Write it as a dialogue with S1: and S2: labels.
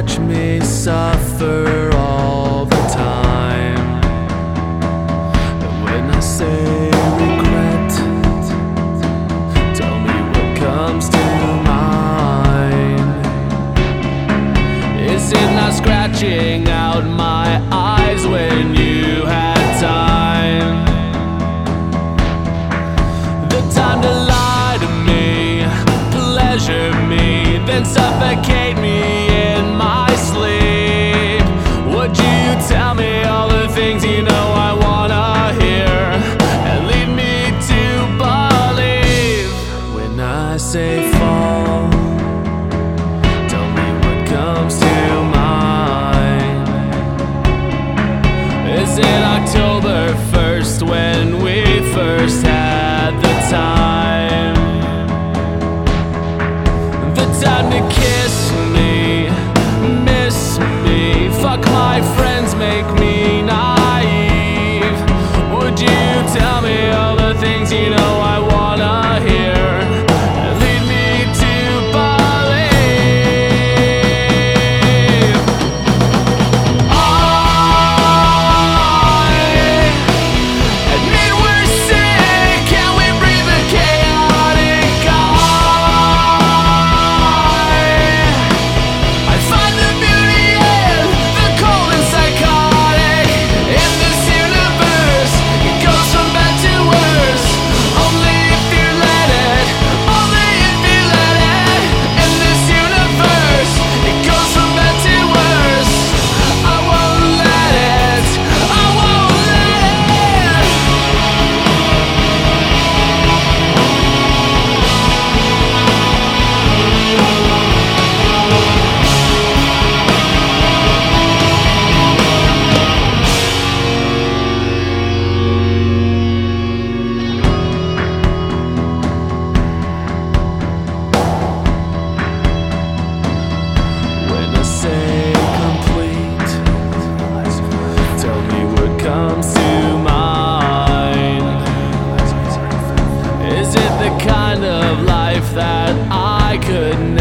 S1: watch me suffer all the time. And when I say regret, tell me what comes to mind. Is it not scratching out my me in my sleep. Would you tell me all the things you know I wanna hear and lead me to believe when I say fall? Tell me what comes to mind. Is it October the kind of life that I could never?